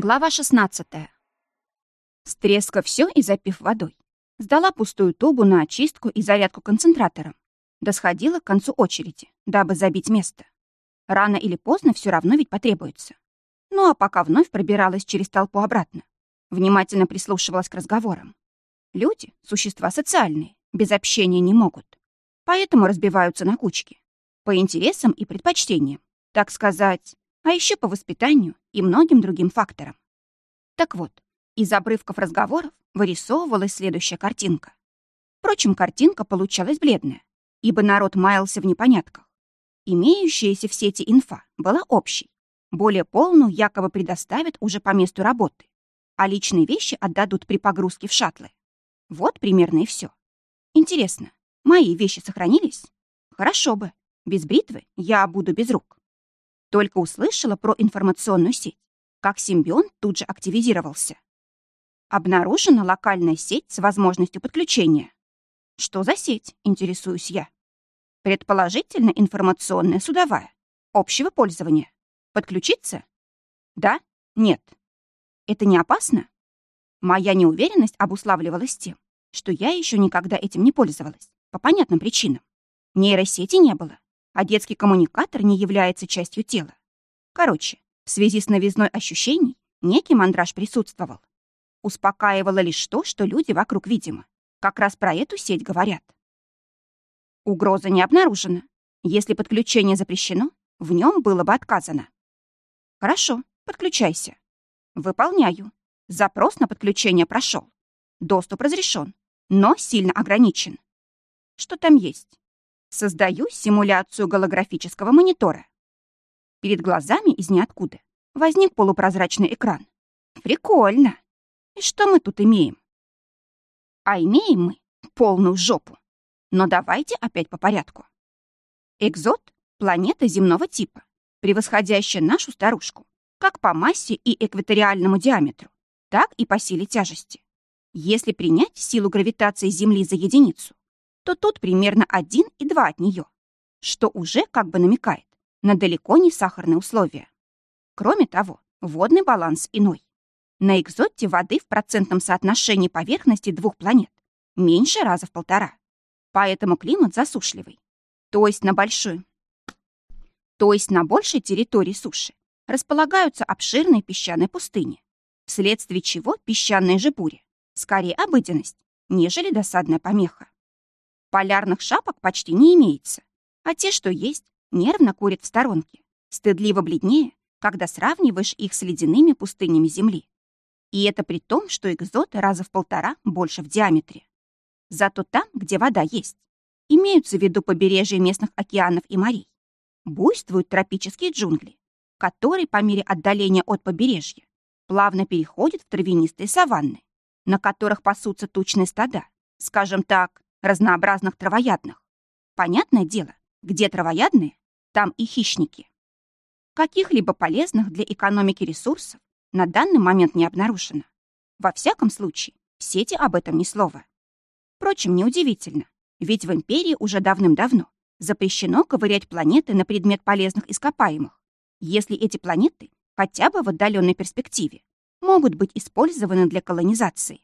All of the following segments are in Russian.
Глава 16. Стреска все и запив водой. Сдала пустую тубу на очистку и зарядку концентратором. Досходила к концу очереди, дабы забить место. Рано или поздно все равно ведь потребуется. Ну а пока вновь пробиралась через толпу обратно. Внимательно прислушивалась к разговорам. Люди — существа социальные, без общения не могут. Поэтому разбиваются на кучки. По интересам и предпочтениям, так сказать, а еще по воспитанию и многим другим факторам. Так вот, из обрывков разговоров вырисовывалась следующая картинка. Впрочем, картинка получалась бледная, ибо народ маялся в непонятках. Имеющаяся в сети инфа была общей. Более полную якобы предоставят уже по месту работы, а личные вещи отдадут при погрузке в шаттлы. Вот примерно и все. Интересно, мои вещи сохранились? Хорошо бы. Без бритвы я буду без рук. Только услышала про информационную сеть, как симбион тут же активизировался. Обнаружена локальная сеть с возможностью подключения. Что за сеть, интересуюсь я. Предположительно, информационная судовая, общего пользования. Подключиться? Да? Нет. Это не опасно? Моя неуверенность обуславливалась тем, что я еще никогда этим не пользовалась, по понятным причинам. Нейросети не было, а детский коммуникатор не является частью тела. Короче, в связи с новизной ощущений некий мандраж присутствовал. Успокаивало лишь то, что люди вокруг, видимо, как раз про эту сеть говорят. Угроза не обнаружена. Если подключение запрещено, в нем было бы отказано. Хорошо, подключайся. Выполняю. Запрос на подключение прошел. Доступ разрешен, но сильно ограничен. Что там есть? Создаю симуляцию голографического монитора. Перед глазами из ниоткуда возник полупрозрачный экран. Прикольно. И что мы тут имеем? А имеем мы полную жопу. Но давайте опять по порядку. Экзот — планета земного типа, превосходящая нашу старушку, как по массе и экваториальному диаметру, так и по силе тяжести. Если принять силу гравитации Земли за единицу, то тут примерно один и два от нее, что уже как бы намекает на далеко не сахарные условия. Кроме того, водный баланс иной. На экзоте воды в процентном соотношении поверхности двух планет меньше раза в полтора. Поэтому климат засушливый. То есть на большой... То есть на большей территории суши располагаются обширные песчаные пустыни, вследствие чего песчаные же бури скорее обыденность, нежели досадная помеха. Полярных шапок почти не имеется, а те, что есть, нервно курят в сторонке, стыдливо бледнее, когда сравниваешь их с ледяными пустынями Земли. И это при том, что экзоты раза в полтора больше в диаметре. Зато там, где вода есть, имеются в виду побережья местных океанов и морей, буйствуют тропические джунгли, которые по мере отдаления от побережья плавно переходят в травянистые саванны, на которых пасутся тучные стада, скажем так, разнообразных травоядных. Понятное дело, где травоядные, там и хищники. Каких-либо полезных для экономики ресурсов на данный момент не обнаружено. Во всяком случае, в сети об этом ни слова. Впрочем, неудивительно, ведь в империи уже давным-давно запрещено ковырять планеты на предмет полезных ископаемых, если эти планеты хотя бы в отдаленной перспективе могут быть использованы для колонизации.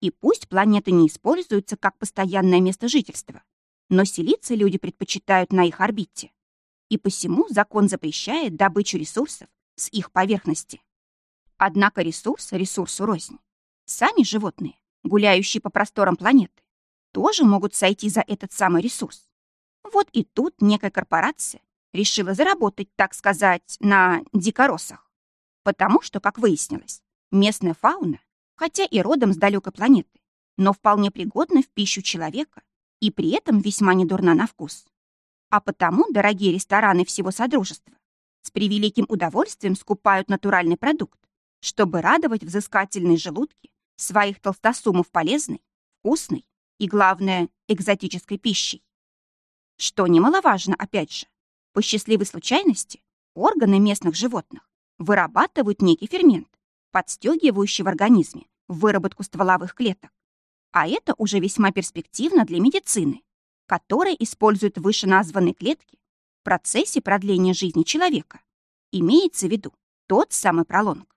И пусть планеты не используются как постоянное место жительства, но селиться люди предпочитают на их орбите. И посему закон запрещает добычу ресурсов с их поверхности. Однако ресурс ресурсу рознь. Сами животные, гуляющие по просторам планеты, тоже могут сойти за этот самый ресурс. Вот и тут некая корпорация решила заработать, так сказать, на дикоросах. Потому что, как выяснилось, местная фауна, хотя и родом с далекой планеты, но вполне пригодна в пищу человека и при этом весьма недурна на вкус. А потому дорогие рестораны всего Содружества с превеликим удовольствием скупают натуральный продукт, чтобы радовать взыскательные желудки своих толстосумов полезной, вкусной и, главное, экзотической пищей. Что немаловажно, опять же, по счастливой случайности органы местных животных вырабатывают некий фермент, подстегивающий в организме выработку стволовых клеток. А это уже весьма перспективно для медицины, которая использует вышеназванные клетки в процессе продления жизни человека. Имеется в виду тот самый пролонг.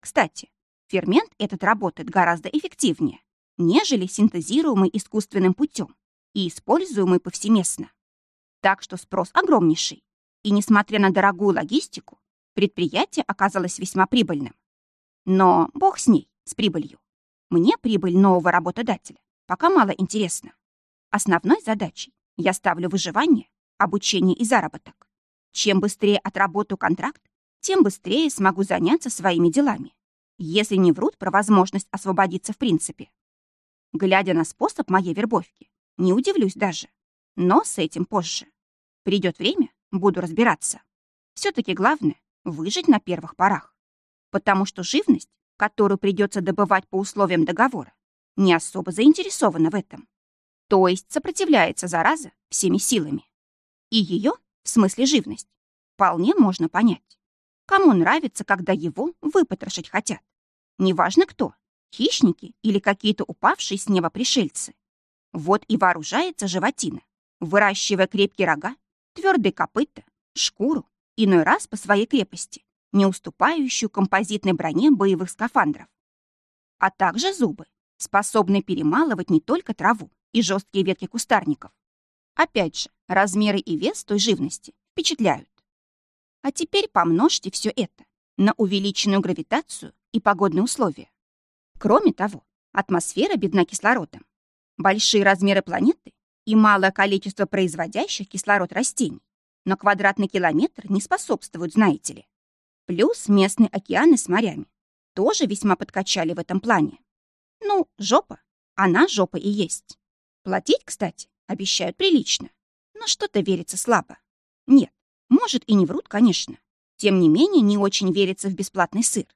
Кстати, фермент этот работает гораздо эффективнее, нежели синтезируемый искусственным путем и используемый повсеместно. Так что спрос огромнейший. И несмотря на дорогую логистику, предприятие оказалось весьма прибыльным. Но бог с ней, с прибылью. Мне прибыль нового работодателя пока мало интересна. Основной задачей я ставлю выживание, обучение и заработок. Чем быстрее отработаю контракт, тем быстрее смогу заняться своими делами, если не врут про возможность освободиться в принципе. Глядя на способ моей вербовки, не удивлюсь даже. Но с этим позже. Придет время, буду разбираться. Все-таки главное — выжить на первых порах. Потому что живность, которую придется добывать по условиям договора, не особо заинтересована в этом. То есть сопротивляется зараза всеми силами. И ее, в смысле живность, вполне можно понять. Кому нравится, когда его выпотрошить хотят? Неважно кто, хищники или какие-то упавшие с неба пришельцы. Вот и вооружается животина, выращивая крепкие рога, твердые копыта, шкуру, иной раз по своей крепости, не уступающую композитной броне боевых скафандров. А также зубы, способные перемалывать не только траву и жесткие ветки кустарников. Опять же, размеры и вес той живности впечатляют. А теперь помножьте все это на увеличенную гравитацию и погодные условия. Кроме того, атмосфера бедна кислородом. Большие размеры планеты и малое количество производящих кислород растений на квадратный километр не способствуют, знаете ли. Плюс местные океаны с морями тоже весьма подкачали в этом плане. Ну, жопа. Она жопа и есть. Платить, кстати, обещают прилично. Но что-то верится слабо. Нет, может, и не врут, конечно. Тем не менее, не очень верится в бесплатный сыр.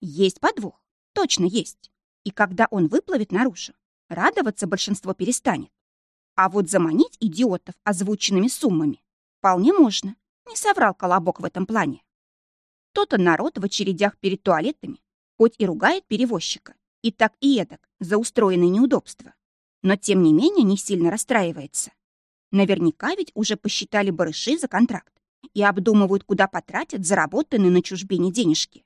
Есть подвох, точно есть. И когда он выплывет наружу, радоваться большинство перестанет. А вот заманить идиотов озвученными суммами вполне можно. Не соврал Колобок в этом плане. То-то народ в очередях перед туалетами хоть и ругает перевозчика, и так и эдак за устроенные неудобства, но тем не менее не сильно расстраивается. Наверняка ведь уже посчитали барыши за контракт и обдумывают, куда потратят заработанные на чужбине денежки.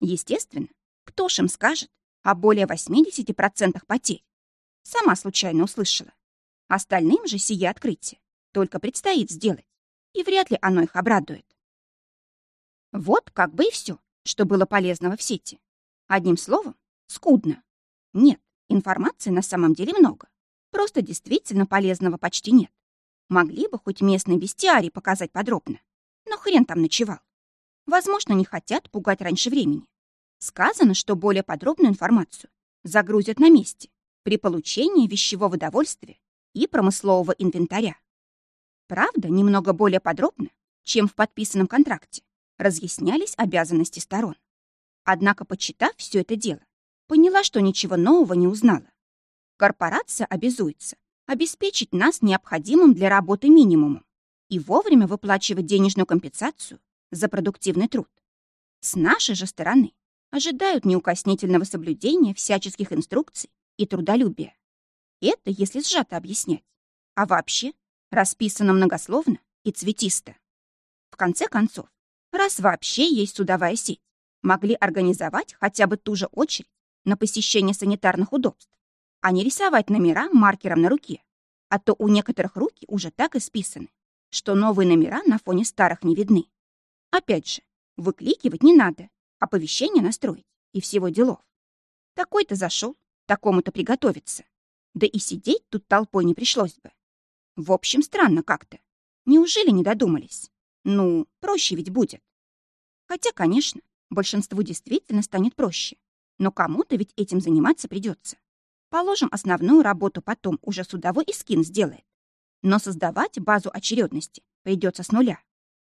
Естественно, кто ж им скажет о более 80% потерь? Сама случайно услышала. Остальным же сие открытие только предстоит сделать, и вряд ли оно их обрадует. Вот как бы и все, что было полезного в сети. Одним словом, скудно. Нет, информации на самом деле много. Просто действительно полезного почти нет. Могли бы хоть местный бестиарий показать подробно. Но хрен там ночевал. Возможно, не хотят пугать раньше времени. Сказано, что более подробную информацию загрузят на месте при получении вещевого удовольствия и промыслового инвентаря. Правда, немного более подробно, чем в подписанном контракте, разъяснялись обязанности сторон. Однако, почитав все это дело, поняла, что ничего нового не узнала. Корпорация обязуется обеспечить нас необходимым для работы минимумом и вовремя выплачивать денежную компенсацию за продуктивный труд. С нашей же стороны ожидают неукоснительного соблюдения всяческих инструкций и трудолюбия. Это если сжато объяснять. А вообще расписано многословно и цветисто. В конце концов, раз вообще есть судовая сеть, могли организовать хотя бы ту же очередь на посещение санитарных удобств, а не рисовать номера маркером на руке, а то у некоторых руки уже так исписаны, что новые номера на фоне старых не видны. Опять же, выкликивать не надо, оповещение настроить и всего делов. Такой-то зашел, такому-то приготовиться. Да и сидеть тут толпой не пришлось бы. В общем, странно как-то. Неужели не додумались? Ну, проще ведь будет. Хотя, конечно, большинству действительно станет проще. Но кому-то ведь этим заниматься придется. Положим, основную работу потом уже судовой искин сделает. Но создавать базу очередности придется с нуля.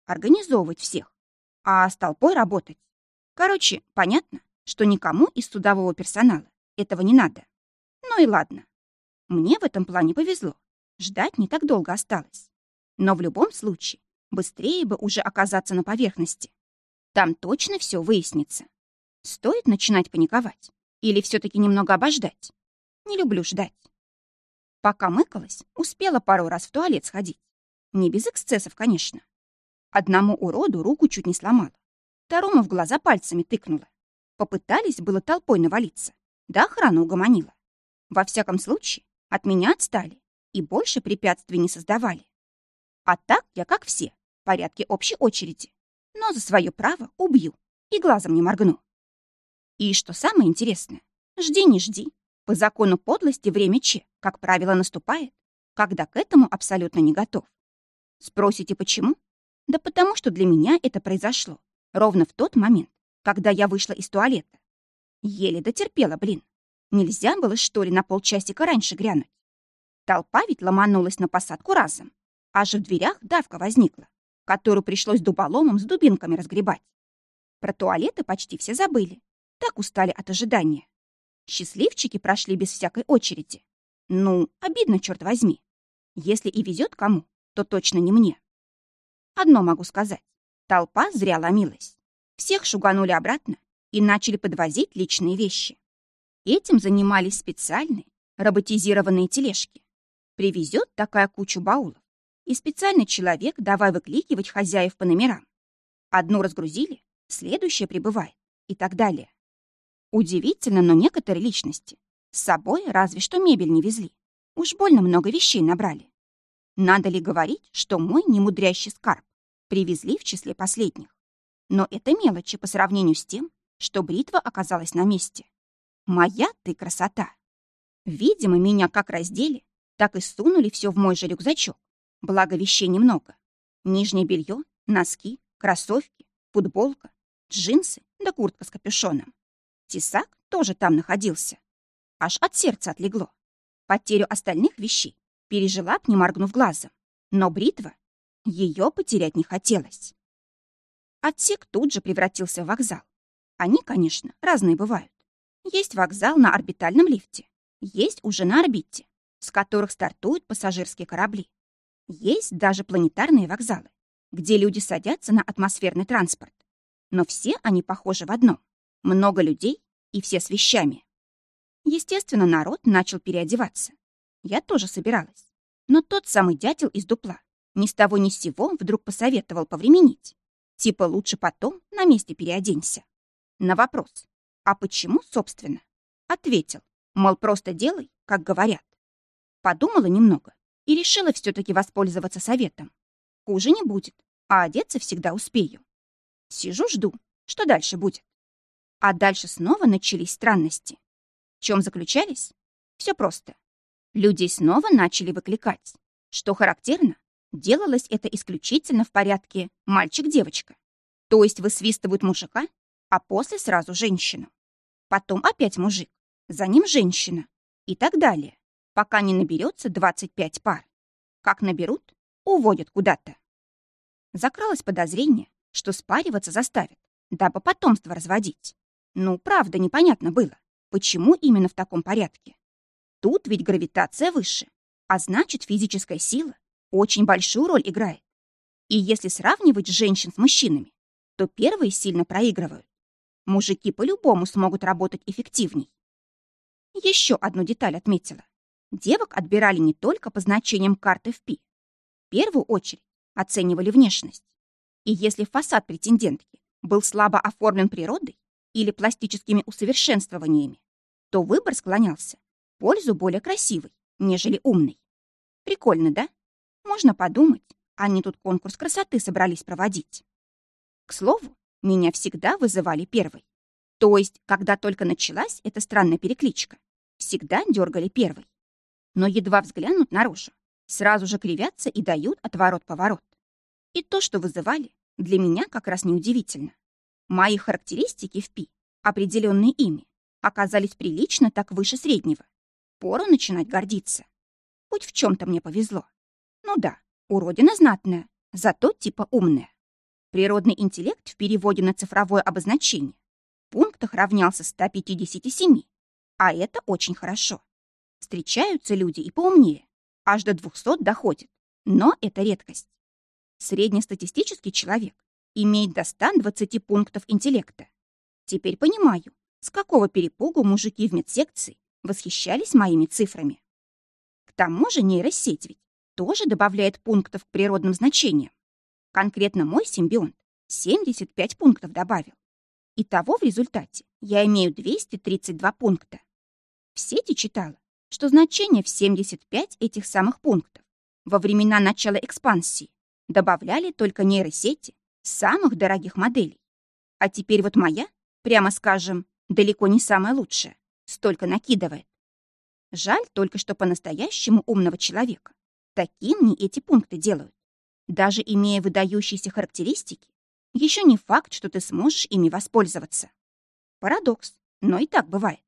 Организовывать всех. А с толпой работать. Короче, понятно, что никому из судового персонала этого не надо. Ну и ладно. Мне в этом плане повезло. Ждать не так долго осталось. Но в любом случае, быстрее бы уже оказаться на поверхности. Там точно все выяснится. Стоит начинать паниковать? Или все таки немного обождать? Не люблю ждать. Пока мыкалась, успела пару раз в туалет сходить. Не без эксцессов, конечно. Одному уроду руку чуть не сломала. Второму в глаза пальцами тыкнула. Попытались было толпой навалиться, да охрана угомонила. Во всяком случае, от меня отстали и больше препятствий не создавали. А так я, как все, в порядке общей очереди, но за свое право убью и глазом не моргну. И что самое интересное, жди не жди, по закону подлости время Че, как правило, наступает, когда к этому абсолютно не готов. Спросите, почему? Да потому что для меня это произошло ровно в тот момент, когда я вышла из туалета. Еле дотерпела, блин. Нельзя было, что ли, на полчасика раньше грянуть? Толпа ведь ломанулась на посадку разом. Аж в дверях давка возникла, которую пришлось дуболомом с дубинками разгребать. Про туалеты почти все забыли. Так устали от ожидания. Счастливчики прошли без всякой очереди. Ну, обидно, черт возьми. Если и везет кому, то точно не мне. Одно могу сказать. Толпа зря ломилась. Всех шуганули обратно и начали подвозить личные вещи. Этим занимались специальные роботизированные тележки. Привезет такая кучу баулов, и специальный человек давай выкликивать хозяев по номерам. Одну разгрузили, следующая прибывает и так далее. Удивительно, но некоторые личности с собой разве что мебель не везли. Уж больно много вещей набрали. Надо ли говорить, что мой немудрящий скарб привезли в числе последних? Но это мелочи по сравнению с тем, что бритва оказалась на месте. Моя ты красота! Видимо, меня как раздели, так и сунули все в мой же рюкзачок. Благо вещей немного. Нижнее белье, носки, кроссовки, футболка, джинсы да куртка с капюшоном. Тесак тоже там находился. Аж от сердца отлегло. Потерю остальных вещей пережила б, не моргнув глазом. Но бритва, ее потерять не хотелось. Отсек тут же превратился в вокзал. Они, конечно, разные бывают. Есть вокзал на орбитальном лифте, есть уже на орбите, с которых стартуют пассажирские корабли. Есть даже планетарные вокзалы, где люди садятся на атмосферный транспорт. Но все они похожи в одном. Много людей и все с вещами. Естественно, народ начал переодеваться. Я тоже собиралась. Но тот самый дятел из дупла ни с того ни с сего вдруг посоветовал повременить. Типа лучше потом на месте переоденься. На вопрос «А почему, собственно?» Ответил, мол, просто делай, как говорят. Подумала немного и решила все таки воспользоваться советом. Хуже не будет, а одеться всегда успею. Сижу, жду, что дальше будет. А дальше снова начались странности. В чем заключались? Все просто. Людей снова начали выкликать. Что характерно, делалось это исключительно в порядке мальчик-девочка. То есть высвистывают мужика, а после сразу женщину. Потом опять мужик, за ним женщина и так далее, пока не наберется 25 пар. Как наберут, уводят куда-то. Закралось подозрение, что спариваться заставят, дабы потомство разводить. Ну, правда, непонятно было, почему именно в таком порядке. Тут ведь гравитация выше, а значит, физическая сила очень большую роль играет. И если сравнивать женщин с мужчинами, то первые сильно проигрывают. Мужики по-любому смогут работать эффективней. Еще одну деталь отметила. Девок отбирали не только по значениям карты ПИ. В первую очередь оценивали внешность. И если фасад претендентки был слабо оформлен природой или пластическими усовершенствованиями, то выбор склонялся в пользу более красивой, нежели умной. Прикольно, да? Можно подумать, они тут конкурс красоты собрались проводить. К слову, меня всегда вызывали первой. То есть, когда только началась эта странная перекличка, всегда дергали первой. Но едва взглянут наружу, сразу же кривятся и дают отворот-поворот. И то, что вызывали, для меня как раз неудивительно. Мои характеристики в ПИ, определенные ими, оказались прилично так выше среднего. Пору начинать гордиться. Хоть в чем-то мне повезло. Ну да, уродина знатная, зато типа умная. Природный интеллект в переводе на цифровое обозначение в пунктах равнялся 157, а это очень хорошо. Встречаются люди и поумнее, аж до 200 доходит, но это редкость. Среднестатистический человек имеет до 120 пунктов интеллекта. Теперь понимаю, с какого перепугу мужики в медсекции восхищались моими цифрами. К тому же нейросеть ведь тоже добавляет пунктов к природным значениям. Конкретно мой симбионт 75 пунктов добавил. Итого в результате я имею 232 пункта. В сети читала, что значение в 75 этих самых пунктов во времена начала экспансии добавляли только нейросети самых дорогих моделей. А теперь вот моя, прямо скажем, далеко не самая лучшая, столько накидывает. Жаль только, что по-настоящему умного человека таким не эти пункты делают. Даже имея выдающиеся характеристики, еще не факт, что ты сможешь ими воспользоваться. Парадокс, но и так бывает.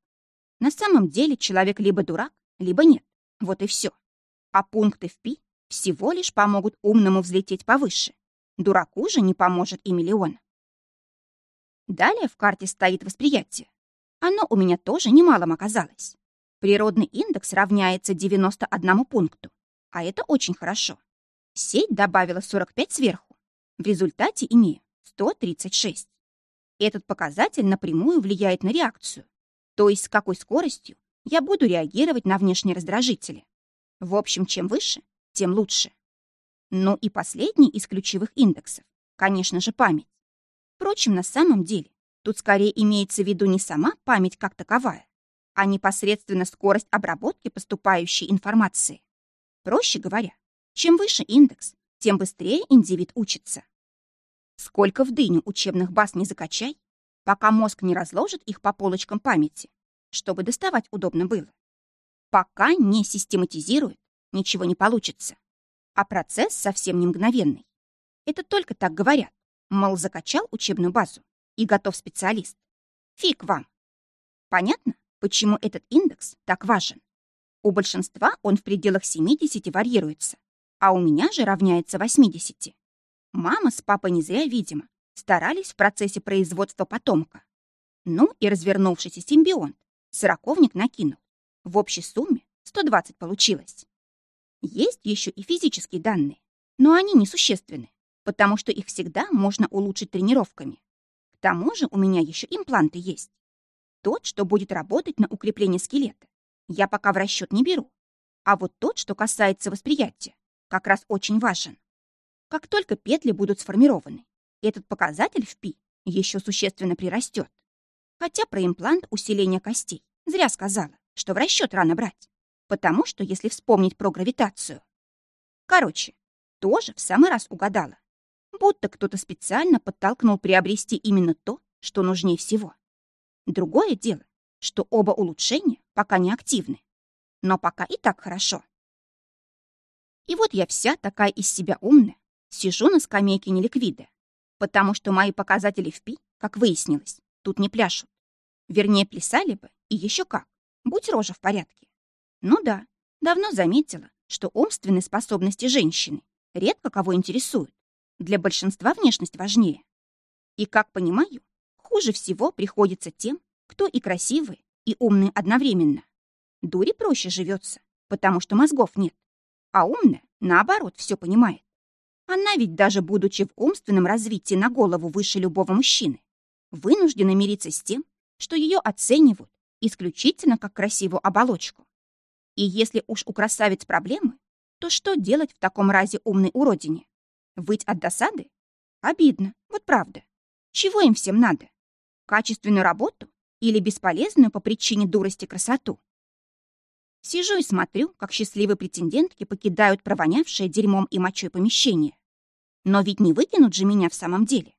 На самом деле человек либо дурак, либо нет. Вот и все. А пункты в ПИ всего лишь помогут умному взлететь повыше. Дураку же не поможет и миллион. Далее в карте стоит восприятие. Оно у меня тоже немалым оказалось. Природный индекс равняется 91 пункту, а это очень хорошо. Сеть добавила 45 сверху. В результате имею 136. Этот показатель напрямую влияет на реакцию, то есть с какой скоростью я буду реагировать на внешние раздражители. В общем, чем выше, тем лучше. Ну и последний из ключевых индексов, конечно же, память. Впрочем, на самом деле, тут скорее имеется в виду не сама память как таковая, а непосредственно скорость обработки поступающей информации. Проще говоря, чем выше индекс, тем быстрее индивид учится. Сколько в дыню учебных баз не закачай, пока мозг не разложит их по полочкам памяти, чтобы доставать удобно было. Пока не систематизирует, ничего не получится. А процесс совсем не мгновенный. Это только так говорят. Мол, закачал учебную базу и готов специалист. Фиг вам. Понятно, почему этот индекс так важен? У большинства он в пределах 70 варьируется, а у меня же равняется 80. Мама с папой не зря, видимо, старались в процессе производства потомка. Ну и развернувшийся симбионт, сороковник накинул. В общей сумме 120 получилось. Есть еще и физические данные, но они несущественны, потому что их всегда можно улучшить тренировками. К тому же у меня еще импланты есть. Тот, что будет работать на укрепление скелета, я пока в расчет не беру. А вот тот, что касается восприятия, как раз очень важен. Как только петли будут сформированы, этот показатель в пи еще существенно прирастет. Хотя про имплант усиления костей зря сказала, что в расчет рано брать. Потому что, если вспомнить про гравитацию... Короче, тоже в самый раз угадала. Будто кто-то специально подтолкнул приобрести именно то, что нужнее всего. Другое дело, что оба улучшения пока не активны. Но пока и так хорошо. И вот я вся такая из себя умная, сижу на скамейке неликвида, потому что мои показатели в ПИ, как выяснилось, тут не пляшут. Вернее, плясали бы, и еще как, будь рожа в порядке. Ну да, давно заметила, что умственные способности женщины редко кого интересуют. Для большинства внешность важнее. И, как понимаю, хуже всего приходится тем, кто и красивый, и умный одновременно. Дуре проще живется, потому что мозгов нет. А умная, наоборот, все понимает. Она ведь даже будучи в умственном развитии на голову выше любого мужчины, вынуждена мириться с тем, что ее оценивают исключительно как красивую оболочку. И если уж у красавиц проблемы, то что делать в таком разе умной уродине? Выть от досады? Обидно, вот правда. Чего им всем надо? Качественную работу или бесполезную по причине дурости красоту? Сижу и смотрю, как счастливые претендентки покидают провонявшее дерьмом и мочой помещение. Но ведь не выкинут же меня в самом деле.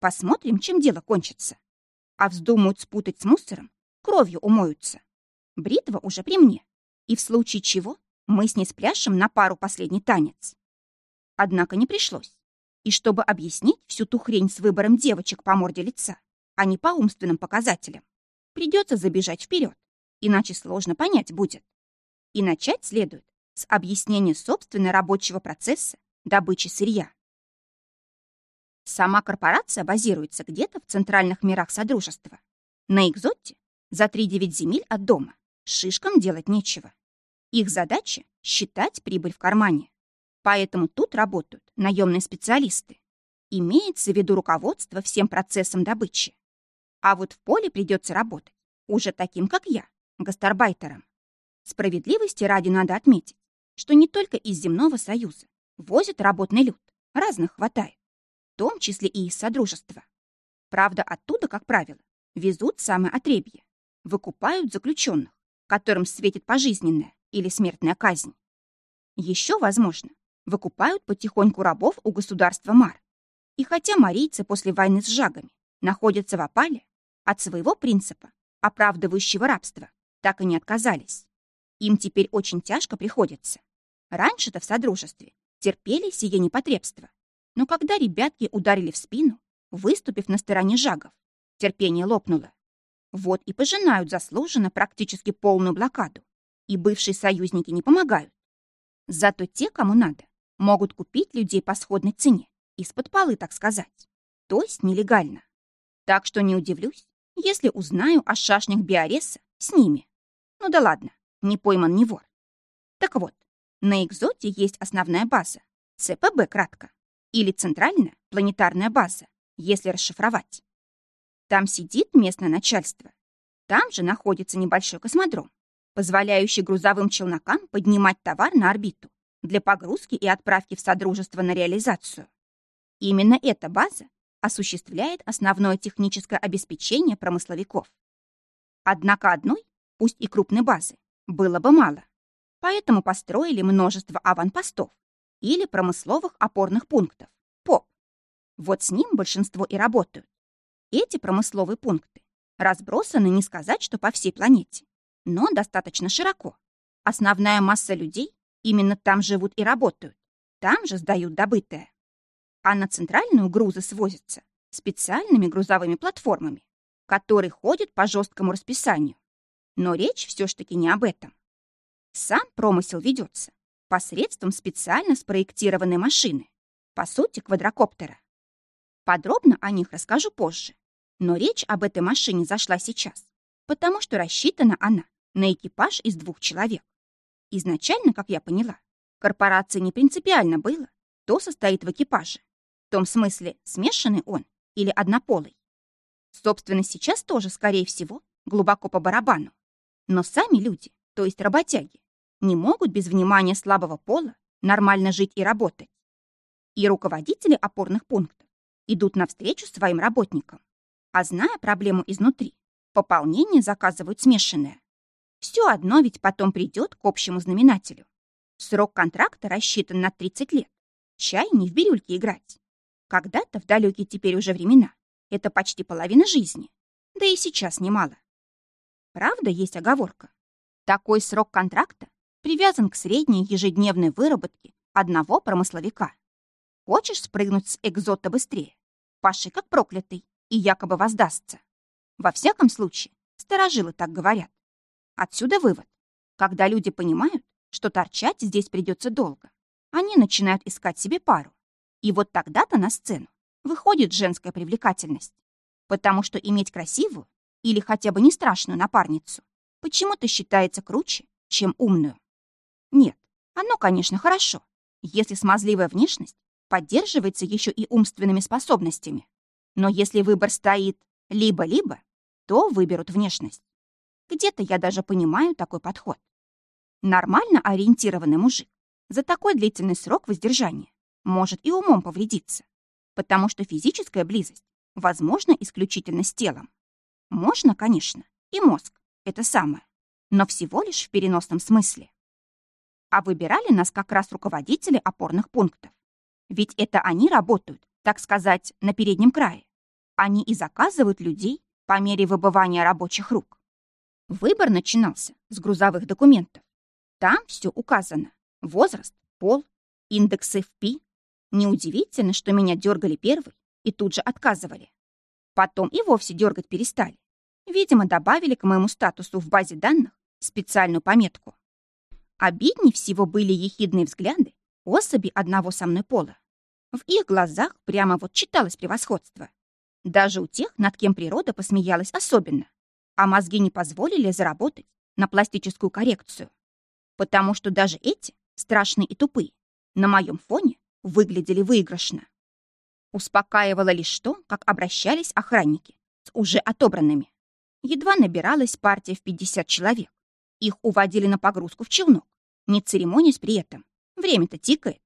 Посмотрим, чем дело кончится. А вздумают спутать с мусором, кровью умоются. Бритва уже при мне и в случае чего мы с ней спляшем на пару последний танец. Однако не пришлось. И чтобы объяснить всю ту хрень с выбором девочек по морде лица, а не по умственным показателям, придется забежать вперед, иначе сложно понять будет. И начать следует с объяснения собственно рабочего процесса добычи сырья. Сама корпорация базируется где-то в центральных мирах Содружества. На Экзоте, за 3-9 земель от дома, Шишкам делать нечего. Их задача — считать прибыль в кармане. Поэтому тут работают наемные специалисты. Имеется в виду руководство всем процессом добычи. А вот в поле придется работать уже таким, как я, гастарбайтером. Справедливости ради надо отметить, что не только из земного союза возят работный люд, разных хватает, том числе и из содружества. Правда, оттуда, как правило, везут самое отребье. Выкупают заключенных, которым светит пожизненная или смертная казнь. Еще, возможно, выкупают потихоньку рабов у государства Мар. И хотя марийцы после войны с жагами находятся в опале, от своего принципа, оправдывающего рабство, так и не отказались. Им теперь очень тяжко приходится. Раньше-то в Содружестве терпели сие непотребство. Но когда ребятки ударили в спину, выступив на стороне жагов, терпение лопнуло. Вот и пожинают заслуженно практически полную блокаду. И бывшие союзники не помогают. Зато те, кому надо, могут купить людей по сходной цене, из-под полы, так сказать. То есть нелегально. Так что не удивлюсь, если узнаю о шашнях Биореса с ними. Ну да ладно, не пойман, не вор. Так вот, на Экзоте есть основная база, ЦПБ кратко, или центральная планетарная база, если расшифровать. Там сидит местное начальство. Там же находится небольшой космодром, позволяющий грузовым челнокам поднимать товар на орбиту для погрузки и отправки в Содружество на реализацию. Именно эта база осуществляет основное техническое обеспечение промысловиков. Однако одной, пусть и крупной базы, было бы мало. Поэтому построили множество аванпостов или промысловых опорных пунктов, ПОП. Вот с ним большинство и работают. Эти промысловые пункты разбросаны не сказать, что по всей планете, но достаточно широко. Основная масса людей именно там живут и работают, там же сдают добытое. А на центральную грузы свозятся специальными грузовыми платформами, которые ходят по жесткому расписанию. Но речь все ж таки не об этом. Сам промысел ведется посредством специально спроектированной машины, по сути, квадрокоптера. Подробно о них расскажу позже, но речь об этой машине зашла сейчас, потому что рассчитана она на экипаж из двух человек. Изначально, как я поняла, корпорации не принципиально было, кто состоит в экипаже. В том смысле, смешанный он или однополый. Собственно, сейчас тоже, скорее всего, глубоко по барабану. Но сами люди, то есть работяги, не могут без внимания слабого пола нормально жить и работать. И руководители опорных пунктов идут навстречу своим работникам, а зная проблему изнутри, пополнение заказывают смешанное. Все одно ведь потом придет к общему знаменателю. Срок контракта рассчитан на 30 лет. Чай не в бирюльке играть. Когда-то в далекие теперь уже времена это почти половина жизни. Да и сейчас немало. Правда, есть оговорка. Такой срок контракта привязан к средней ежедневной выработке одного промысловика. Хочешь спрыгнуть с экзота быстрее? Паши как проклятый и якобы воздастся. Во всяком случае, старожилы так говорят. Отсюда вывод. Когда люди понимают, что торчать здесь придется долго, они начинают искать себе пару. И вот тогда-то на сцену выходит женская привлекательность. Потому что иметь красивую или хотя бы не страшную напарницу почему-то считается круче, чем умную. Нет, оно, конечно, хорошо, если смазливая внешность поддерживается еще и умственными способностями. Но если выбор стоит либо-либо, то выберут внешность. Где-то я даже понимаю такой подход. Нормально ориентированный мужик за такой длительный срок воздержания может и умом повредиться, потому что физическая близость возможна исключительно с телом. Можно, конечно, и мозг, это самое, но всего лишь в переносном смысле. А выбирали нас как раз руководители опорных пунктов. Ведь это они работают, так сказать, на переднем крае. Они и заказывают людей по мере выбывания рабочих рук. Выбор начинался с грузовых документов. Там все указано. Возраст, пол, индекс FP. Неудивительно, что меня дергали первый и тут же отказывали. Потом и вовсе дергать перестали. Видимо, добавили к моему статусу в базе данных специальную пометку. Обиднее всего были ехидные взгляды особи одного со мной пола. В их глазах прямо вот читалось превосходство. Даже у тех, над кем природа посмеялась особенно а мозги не позволили заработать на пластическую коррекцию. Потому что даже эти, страшные и тупые, на моем фоне выглядели выигрышно. Успокаивало лишь то, как обращались охранники с уже отобранными. Едва набиралась партия в 50 человек. Их уводили на погрузку в челнок, не церемонясь при этом. Время-то тикает.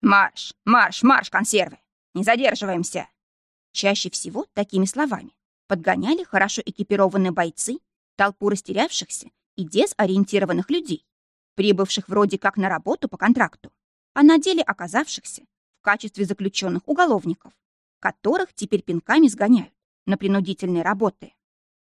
«Марш, марш, марш, консервы! Не задерживаемся!» Чаще всего такими словами подгоняли хорошо экипированные бойцы, толпу растерявшихся и дезориентированных людей, прибывших вроде как на работу по контракту, а на деле оказавшихся в качестве заключенных уголовников, которых теперь пинками сгоняют на принудительные работы.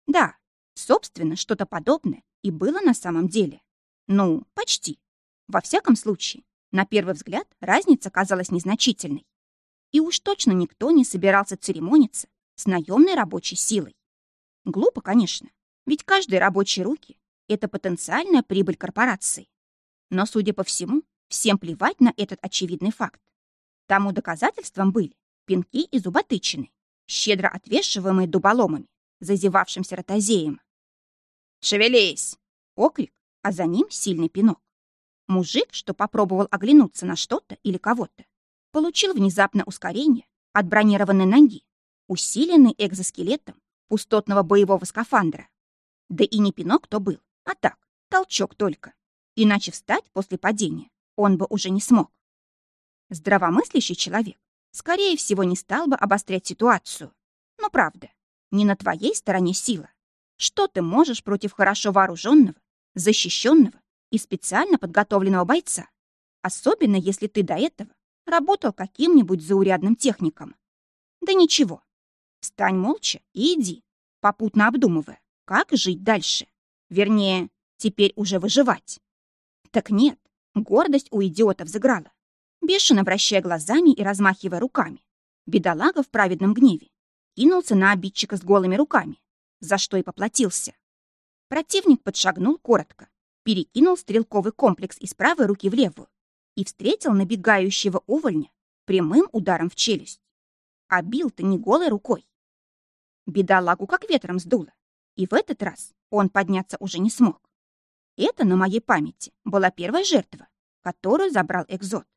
Да, собственно, что-то подобное и было на самом деле. Ну, почти. Во всяком случае, на первый взгляд разница казалась незначительной. И уж точно никто не собирался церемониться с наемной рабочей силой. Глупо, конечно, ведь каждые рабочие руки — это потенциальная прибыль корпорации. Но, судя по всему, всем плевать на этот очевидный факт. Тому доказательством были пинки и зуботычины, щедро отвешиваемые дуболомами, зазевавшимся ротозеем. «Шевелись!» — окрик, а за ним сильный пинок. Мужик, что попробовал оглянуться на что-то или кого-то, получил внезапное ускорение от бронированной ноги, усиленный экзоскелетом пустотного боевого скафандра. Да и не пинок то был, а так, толчок только. Иначе встать после падения он бы уже не смог. Здравомыслящий человек, скорее всего, не стал бы обострять ситуацию. Но правда, не на твоей стороне сила. Что ты можешь против хорошо вооруженного, защищенного и специально подготовленного бойца, особенно если ты до этого работал каким-нибудь заурядным техником. Да ничего. Встань молча и иди, попутно обдумывая, как жить дальше. Вернее, теперь уже выживать. Так нет, гордость у идиота взыграла. Бешено вращая глазами и размахивая руками, бедолага в праведном гневе кинулся на обидчика с голыми руками, за что и поплатился. Противник подшагнул коротко, перекинул стрелковый комплекс из правой руки в левую и встретил набегающего увольня прямым ударом в челюсть. А бил-то не голой рукой. Бедолагу как ветром сдуло, и в этот раз он подняться уже не смог. Это на моей памяти была первая жертва, которую забрал Экзот.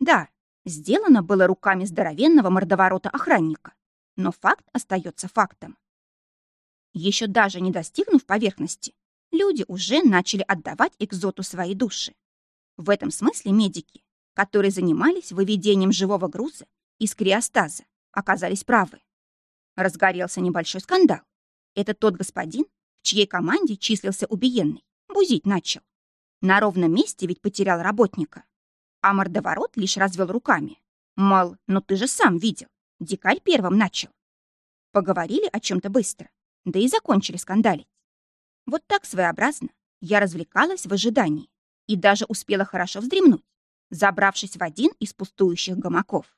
Да, сделано было руками здоровенного мордоворота охранника, но факт остается фактом. Еще даже не достигнув поверхности, люди уже начали отдавать экзоту свои души. В этом смысле медики, которые занимались выведением живого груза из криостаза, оказались правы. Разгорелся небольшой скандал. Это тот господин, в чьей команде числился убиенный, бузить начал. На ровном месте ведь потерял работника. А мордоворот лишь развел руками. Мол, ну ты же сам видел, дикарь первым начал. Поговорили о чем-то быстро, да и закончили скандалить. Вот так своеобразно я развлекалась в ожидании и даже успела хорошо вздремнуть, забравшись в один из пустующих гамаков.